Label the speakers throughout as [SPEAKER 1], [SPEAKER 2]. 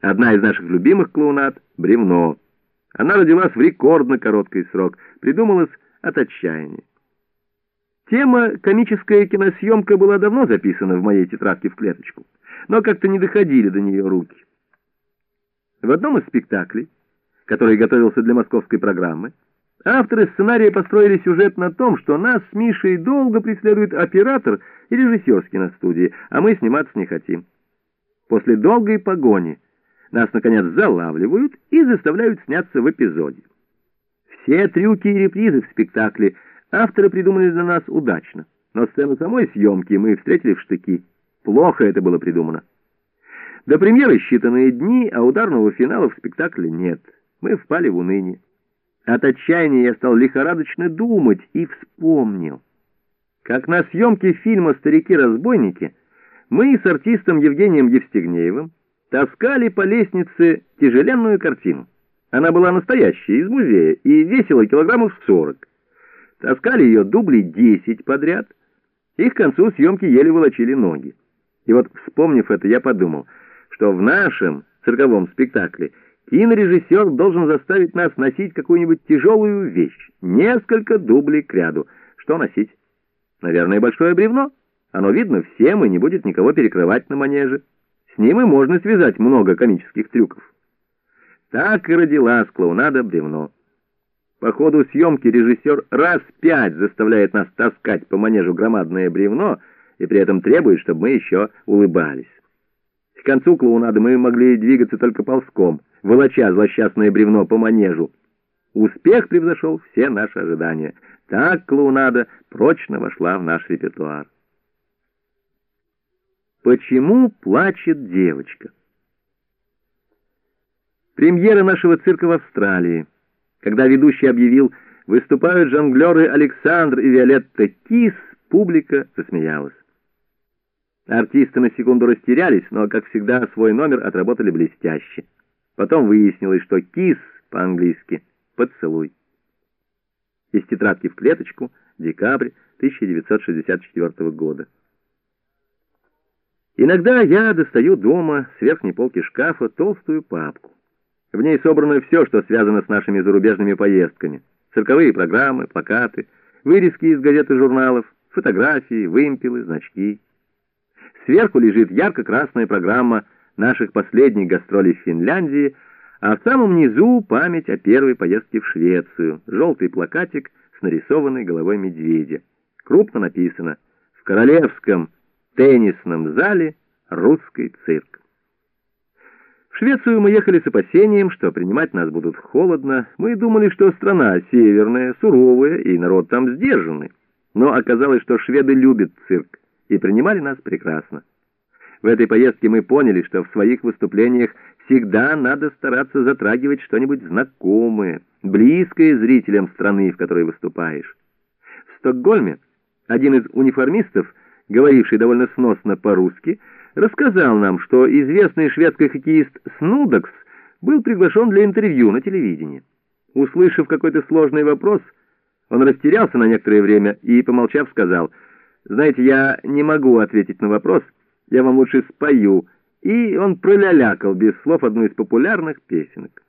[SPEAKER 1] Одна из наших любимых клоунад — «Бревно». Она родилась в рекордно короткий срок, придумалась от отчаяния. Тема «комическая киносъемка» была давно записана в моей тетрадке в клеточку, но как-то не доходили до нее руки. В одном из спектаклей, который готовился для московской программы, авторы сценария построили сюжет на том, что нас с Мишей долго преследует оператор и режиссер киностудии, а мы сниматься не хотим. После долгой погони нас, наконец, залавливают и заставляют сняться в эпизоде. Все трюки и репризы в спектакле авторы придумали для нас удачно, но сцену самой съемки мы встретили в штыки. Плохо это было придумано. До премьеры считанные дни, а ударного финала в спектакле нет. Мы впали в уныние. От отчаяния я стал лихорадочно думать и вспомнил, как на съемке фильма «Старики-разбойники» мы с артистом Евгением Евстигнеевым таскали по лестнице тяжеленную картину. Она была настоящая, из музея, и весила килограммов сорок. Таскали ее дублей десять подряд, и к концу съемки еле волочили ноги. И вот, вспомнив это, я подумал — что в нашем цирковом спектакле кинорежиссер должен заставить нас носить какую-нибудь тяжелую вещь, несколько дублей к ряду. Что носить? Наверное, большое бревно. Оно видно всем и не будет никого перекрывать на манеже. Ним и можно связать много комических трюков. Так и родилась клоунада бревно. По ходу съемки режиссер раз пять заставляет нас таскать по манежу громадное бревно и при этом требует, чтобы мы еще улыбались. К концу клоунады мы могли двигаться только ползком, волоча злосчастное бревно по манежу. Успех превзошел все наши ожидания. Так клоунада прочно вошла в наш репертуар. Почему плачет девочка? Премьера нашего цирка в Австралии. Когда ведущий объявил «Выступают жонглеры Александр и Виолетта Кис», публика засмеялась. Артисты на секунду растерялись, но, как всегда, свой номер отработали блестяще. Потом выяснилось, что «кис» по-английски «поцелуй». Из тетрадки в клеточку, декабрь 1964 года. Иногда я достаю дома с верхней полки шкафа толстую папку. В ней собрано все, что связано с нашими зарубежными поездками. Цирковые программы, плакаты, вырезки из газет и журналов, фотографии, вымпелы, значки. Сверху лежит ярко-красная программа наших последних гастролей в Финляндии, а в самом низу память о первой поездке в Швецию, желтый плакатик с нарисованной головой медведя. Крупно написано «В королевском теннисном зале русский цирк». В Швецию мы ехали с опасением, что принимать нас будут холодно. Мы думали, что страна северная, суровая, и народ там сдержанный. Но оказалось, что шведы любят цирк и принимали нас прекрасно. В этой поездке мы поняли, что в своих выступлениях всегда надо стараться затрагивать что-нибудь знакомое, близкое зрителям страны, в которой выступаешь. В Стокгольме один из униформистов, говоривший довольно сносно по-русски, рассказал нам, что известный шведский хоккеист Снудокс был приглашен для интервью на телевидении. Услышав какой-то сложный вопрос, он растерялся на некоторое время и, помолчав, сказал — знаете, я не могу ответить на вопрос, я вам лучше спою». И он пролялякал без слов одну из популярных песенок.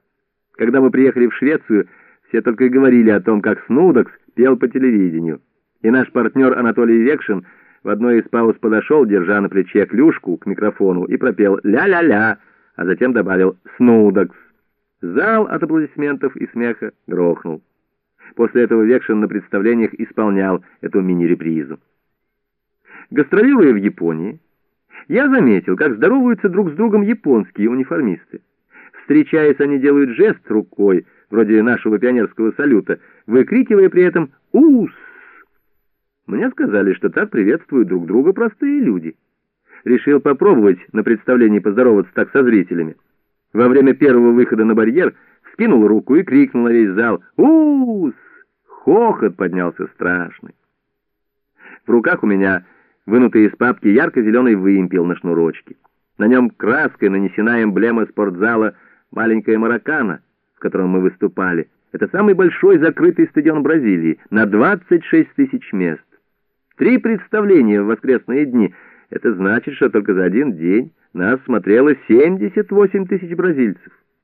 [SPEAKER 1] Когда мы приехали в Швецию, все только и говорили о том, как Снудокс пел по телевидению. И наш партнер Анатолий Векшин в одной из пауз подошел, держа на плече клюшку к микрофону, и пропел «ля-ля-ля», а затем добавил «Снудокс». Зал от аплодисментов и смеха грохнул. После этого Векшин на представлениях исполнял эту мини-репризу. Гастролируя в Японии, я заметил, как здороваются друг с другом японские униформисты. Встречаясь, они делают жест рукой, вроде нашего пионерского салюта, выкрикивая при этом «Ус!». Мне сказали, что так приветствуют друг друга простые люди. Решил попробовать на представлении поздороваться так со зрителями. Во время первого выхода на барьер скинул руку и крикнул на весь зал «Ус!». Хохот поднялся страшный. В руках у меня вынутый из папки ярко-зеленый вымпел на шнурочке. На нем краской нанесена эмблема спортзала «Маленькая маракана», в котором мы выступали. Это самый большой закрытый стадион Бразилии, на 26 тысяч мест. Три представления в воскресные дни. Это значит, что только за один день нас смотрело 78 тысяч бразильцев.